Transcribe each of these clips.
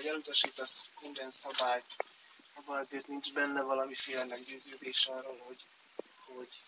hogy elutasítasz minden szabályt, abban azért nincs benne valamiféle meggyőződés arról, hogy, hogy,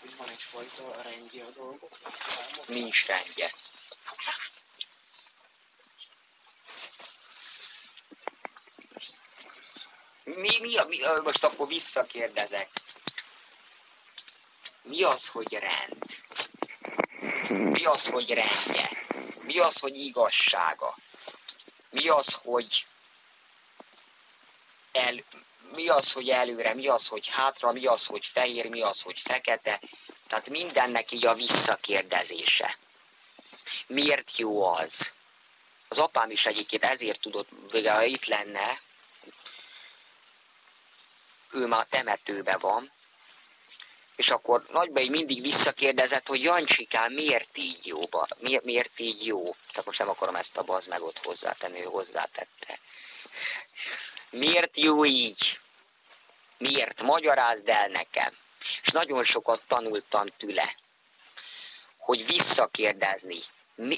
hogy van egyfajta rendje a dolgoknak. Nincs rendje. Mi, mi, mi, most akkor visszakérdezek. Mi az, hogy rend? Mi az, hogy rendje? Mi az, hogy igazsága? Mi az, hogy el, mi az, hogy előre, mi az, hogy hátra, mi az, hogy fehér, mi az, hogy fekete. Tehát mindennek így a visszakérdezése. Miért jó az? Az apám is egyébként ezért tudott, ha itt lenne, ő már temetőbe van, és akkor nagybai mindig visszakérdezett, hogy Jancsikám, miért így jó? Mi, miért így jó? Tehát most nem akarom ezt a baz meg ott hozzátenni, ő hozzátette. Miért jó így? Miért? Magyarázd el nekem. És nagyon sokat tanultam tőle, hogy visszakérdezni.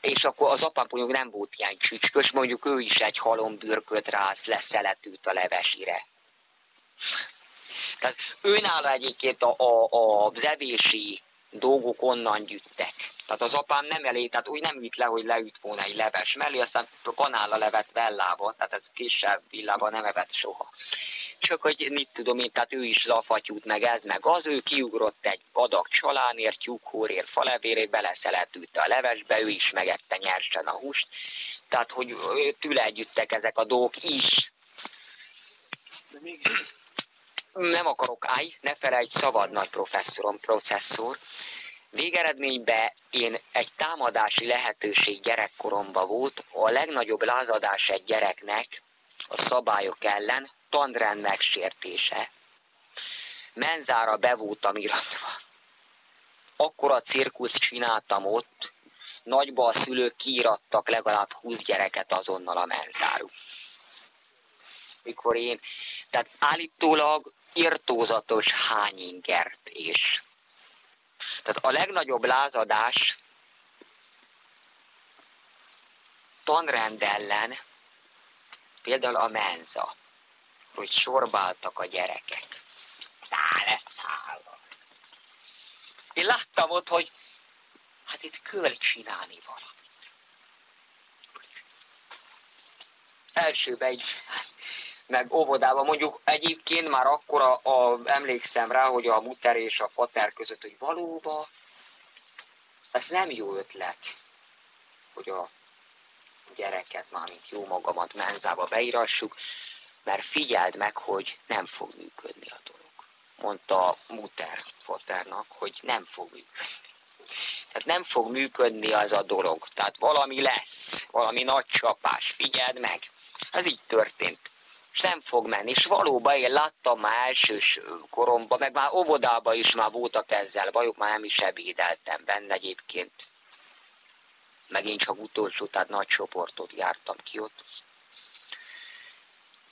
És akkor az apám mondjuk nem volt ilyen csücskös, mondjuk ő is egy halombürköt rász, leszeletült a levesire. Tehát őnála egyébként a, a, a zevési dolgok onnan gyűjtek. Tehát az apám nem elé, tehát úgy nem üt le, hogy leüt volna egy leves mellé, aztán kanálla levet vellába, tehát ez késsel villában nem evett soha. Csak hogy mit tudom én, tehát ő is lafatyút, meg ez, meg az, ő kiugrott egy adag csalánért, tyúkhórért, falevérért, beleszeletült a levesbe, ő is megette nyersen a húst. Tehát, hogy tőle együttek ezek a dolgok is. De még nem akarok állj, ne felejts, szabad nagy professzorom, processzor. Végeredményben én egy támadási lehetőség gyerekkoromban volt, a legnagyobb lázadás egy gyereknek a szabályok ellen tandrend megsértése. Menzára be voltam iratva. Akkor a cirkusz csináltam ott, nagyba a szülők kiírattak legalább 20 gyereket azonnal a menzáru. Mikor én, tehát állítólag irtózatos hányingert is. Tehát a legnagyobb lázadás tanrend ellen, például a menza, hogy sorbáltak a gyerekek. Tále szállva. Én láttam ott, hogy hát itt kell csinálni valamit. Elsőben egy meg óvodában. Mondjuk egyébként már akkor a, a, emlékszem rá, hogy a muter és a fater között, hogy valóban ez nem jó ötlet, hogy a gyereket, mármint jó magamat menzába beírassuk, mert figyeld meg, hogy nem fog működni a dolog. Mondta a muter faternak, hogy nem fog működni. Tehát nem fog működni az a dolog. Tehát valami lesz, valami nagy csapás, figyeld meg. Ez így történt és nem fog menni. És valóban én láttam már elsős koromban, meg már óvodában is már voltak ezzel bajok, már nem is ebédeltem benne egyébként. Megint csak utolsó, tehát nagy csoportot jártam ki ott.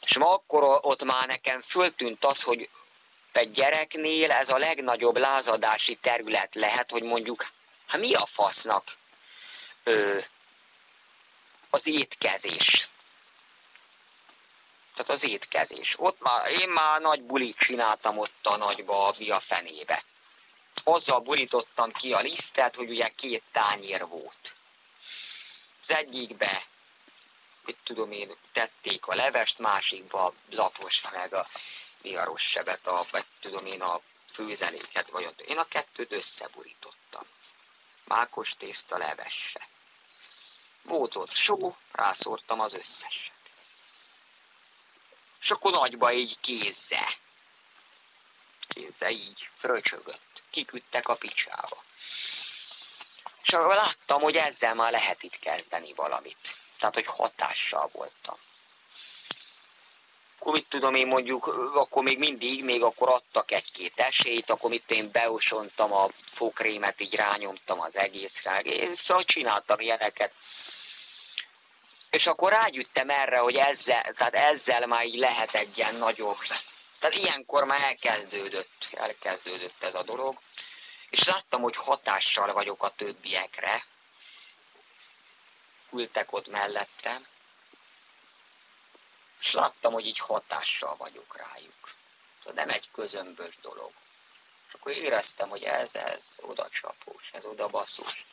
És ma akkor ott már nekem föltűnt az, hogy egy gyereknél ez a legnagyobb lázadási terület lehet, hogy mondjuk, hát mi a fasznak ö, az étkezés tehát az étkezés. Ott már, én már nagy bulit csináltam ott a nagyba, a fenébe. Azzal burítottam ki a lisztet, hogy ugye két tányér volt. Az egyikbe, mit tudom én, tették a levest, másikba lapos meg a viharos sebet, a, vagy tudom én, a főzeléket, vagy ott. Én a kettőt összeburítottam. Mákos tészta levesse. Volt ott só, rászórtam az összeset és akkor nagyba így kézze. Kézze így fröcsögött. Kiküdtek a picsába. És akkor láttam, hogy ezzel már lehet itt kezdeni valamit. Tehát, hogy hatással voltam. Akkor mit tudom én mondjuk, akkor még mindig, még akkor adtak egy-két esélyt, akkor mit én beosontam a fokrémet, így rányomtam az egészre. Én szóval csináltam ilyeneket és akkor rágyüttem erre, hogy ezzel, tehát ezzel már így lehet egy ilyen nagyobb. Tehát ilyenkor már elkezdődött, elkezdődött ez a dolog. És láttam, hogy hatással vagyok a többiekre. Ültek ott mellettem. És láttam, hogy így hatással vagyok rájuk. Nem egy közömbös dolog. És akkor éreztem, hogy ez, ez oda csapós, ez oda baszós.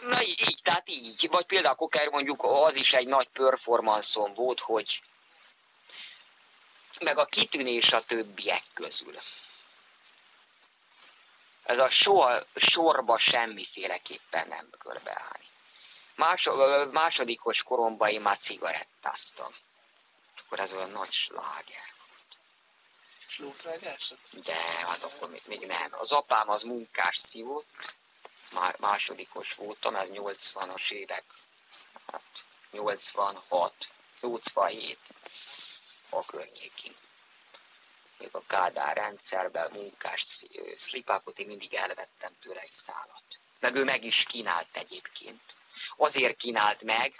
Na így, így, tehát így. Vagy például Koker mondjuk az is egy nagy performanszom volt, hogy meg a kitűnés a többiek közül. Ez a soha, sorba semmiféleképpen nem körbeállni. Más, másodikos koromban én már cigarettáztam. Akkor ez olyan nagy sláger. Slótrágásod? De, hát akkor még, még nem. Az apám az munkás szívott, másodikos voltam, ez 80-as évek, hát 86, 87 a környékén. Még a Kádár rendszerben munkás szlipákot én mindig elvettem tőle egy szálat. Meg ő meg is kínált egyébként. Azért kínált meg,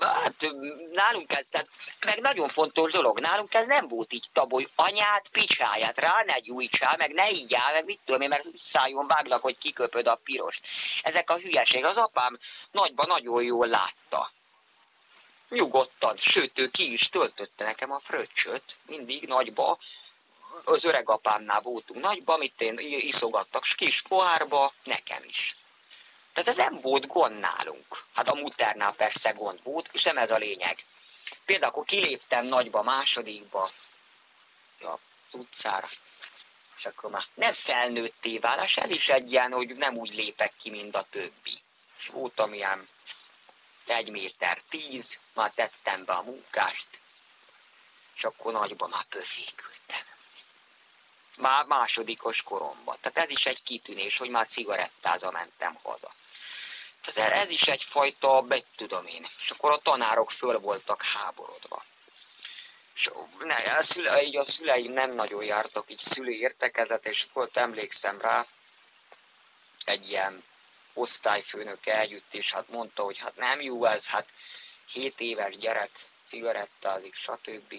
Hát nálunk ez, tehát, meg nagyon fontos dolog, nálunk ez nem volt így hogy anyát, picsáját, rá ne gyújtsál, meg ne így áll, meg mit tudom én, mert szájon váglak, hogy kiköpöd a pirost. Ezek a hülyeség. Az apám nagyban nagyon jól látta. Nyugodtan, sőt, ő ki is töltötte nekem a fröccsöt, mindig nagyba, az öreg apámnál voltunk nagyba, mit én iszogattak kis pohárba, nekem is. Tehát ez nem volt gond nálunk. Hát a muternál persze gond volt, és nem ez a lényeg. Például akkor kiléptem nagyba, másodikba, ja, utcára, és akkor már nem felnőtté válás, ez is egy ilyen, hogy nem úgy lépek ki, mint a többi. És voltam ilyen egy méter tíz, már tettem be a munkást, és akkor nagyba már pöfékültem. Már másodikos koromban. Tehát ez is egy kitűnés, hogy már cigarettáza mentem haza. Tehát ez is egyfajta, egy tudom én. És akkor a tanárok föl voltak háborodva. És ne, a, szüle, így a szüleim nem nagyon jártak így szülő értekezet, és volt emlékszem rá, egy ilyen osztályfőnök együtt, és hát mondta, hogy hát nem jó ez, hát 7 éves gyerek cigarettázik, stb.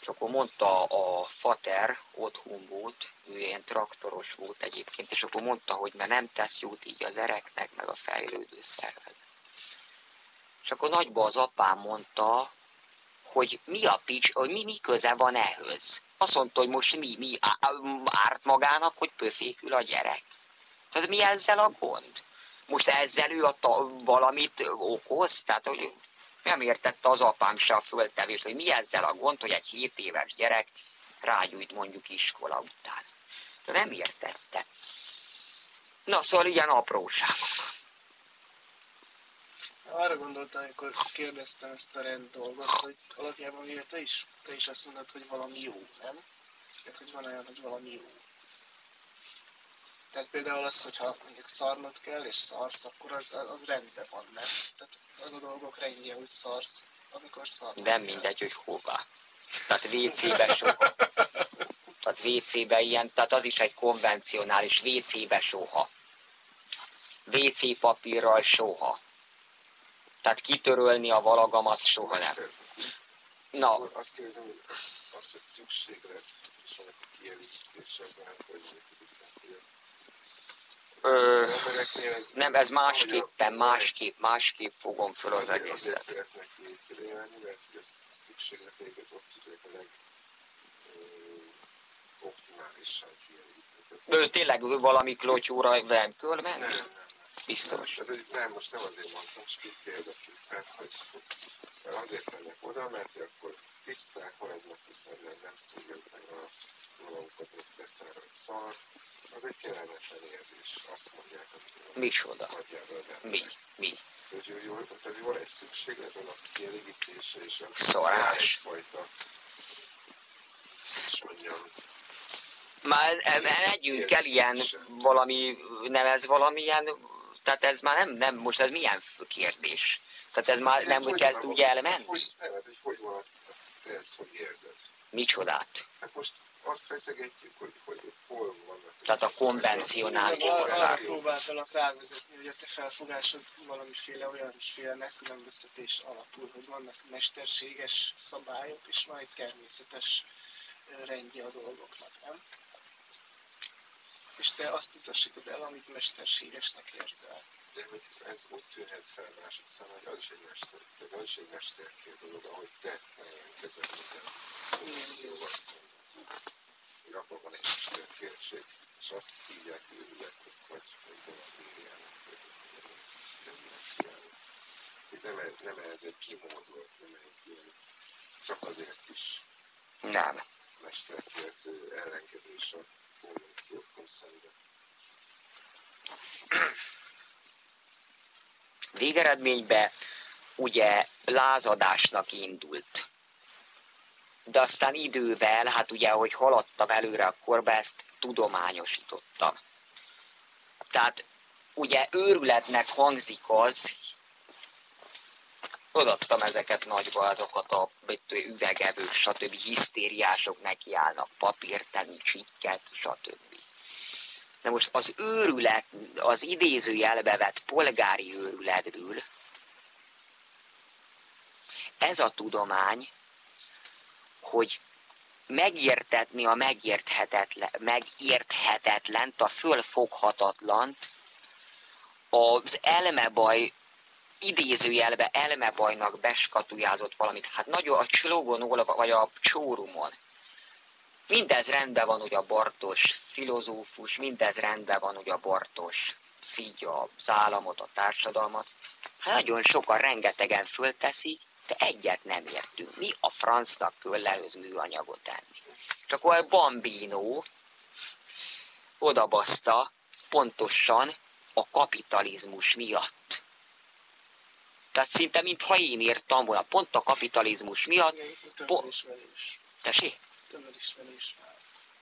És akkor mondta a fater, otthon volt, ő ilyen traktoros volt egyébként, és akkor mondta, hogy mert nem tesz jót így az ereknek, meg a fejlődő szervezet. És akkor nagyba az apám mondta, hogy mi a pics, hogy mi, mi köze van ehhez. Azt mondta, hogy most mi, mi árt magának, hogy pöfékül a gyerek. Tehát mi ezzel a gond? Most ezzel ő a ta, valamit okoz? Tehát, hogy nem értette az apám se a föltevést, hogy mi ezzel a gond, hogy egy 7 éves gyerek rágyújt mondjuk iskola után. De nem értette. Na, szóval ilyen apróságok. Arra gondoltam, amikor kérdeztem ezt a rend dolgot, hogy alapjában miért te is, te is azt mondod, hogy valami jó, nem? Tehát, hogy van olyan, hogy valami jó. Tehát például az, hogyha mondjuk szarnod kell, és szarsz, akkor az, az rendben van, nem? Tehát az a dolgok rendje, hogy szarsz, amikor szarnod Nem kell. mindegy, hogy hova. Tehát WC-be soha. Tehát WC-be ilyen, tehát az is egy konvencionális WC-be soha. WC papírral soha. Tehát kitörölni a valagamat soha nem. Na. Azt kérdezem, hogy az, hogy szükséglet, és annak a kielégítése az nem, hogy Ö, nem, ez másképpen, másképp, másképp fogom föl az egészet. Azért szeretnek négyszerre élni, mert hogy a szükségleteiket ott tudják a leg optimálisan kielégíteni. Tényleg valami klotyóra nem kell menni? Nem, nem. Biztos. Nem, tehát, nem, most nem azért mondtam, csak itt példaképpen, hogy azért mennek oda, mert hogy akkor tiszták, maradnak viszonylag nem szúrják meg a magukat, hogy beszáradt szar, az egy kellemetlen érzés, azt mondják, amikor Micsoda? Mi? Mi? Hogy jó, jó, tehát van egy szükséglet, a kielégítése, és a Szorás. egyfajta, és mondjam, már együnk el ilyen valami, nem ez valamilyen, tehát ez már nem, nem most ez milyen kérdés? Tehát ez már nem hogy kezd úgy elmenni? Hogy, nem, hát, hogy hogy van, te ezt hogy érzed? Micsodát? Hát most azt feszegetjük, hogy, hogy hol vannak. Tehát a konvencionális Arra próbáltalak rávezetni, hogy a te felfogásod valamiféle olyan féle megkülönböztetés alapul, hogy vannak mesterséges szabályok, és van egy természetes rendje a dolgoknak, nem? És te azt utasítod el, amit mesterségesnek érzel. De hogy ez úgy tűnhet fel mások számára, hogy az is egy mester, tehát az is egy mesterkér dolog, ahogy te ellenkezel minden funkcióval szemben. Hogy van egy mesterkérség, és azt hívják őrületnek, vagy, vagy demagógiának, vagy demenciának. Hogy nem, nem ez egy kimódolt, nem egy ilyen, csak azért is Nem. mesterkért ellenkezés a konvenciókon szemben. Végeredményben ugye lázadásnak indult. De aztán idővel, hát ugye, ahogy haladtam előre a korba, ezt tudományosítottam. Tehát ugye őrületnek hangzik az, odaadtam ezeket nagyba, azokat a üvegevők, stb. hisztériások nekiállnak, papírt tenni, csikket, stb. De most az őrület, az idézőjelbe vett polgári őrületből, ez a tudomány, hogy megértetni a megérthetetlen, megérthetetlent, a fölfoghatatlant, az elmebaj idézőjelbe elmebajnak beskatujázott valamit. Hát nagyon a cslógon vagy a csórumon Mindez rendben van, hogy a Bartos filozófus, mindez rendben van, hogy a Bartos szígya az államot, a társadalmat. Hát nagyon sokan, rengetegen fölteszik, de egyet nem értünk. Mi a francnak kell lehöz műanyagot enni? És akkor a Bambino odabaszta pontosan a kapitalizmus miatt. Tehát szinte, mintha én írtam volna, pont a kapitalizmus miatt. Igen, po- Tessék? már.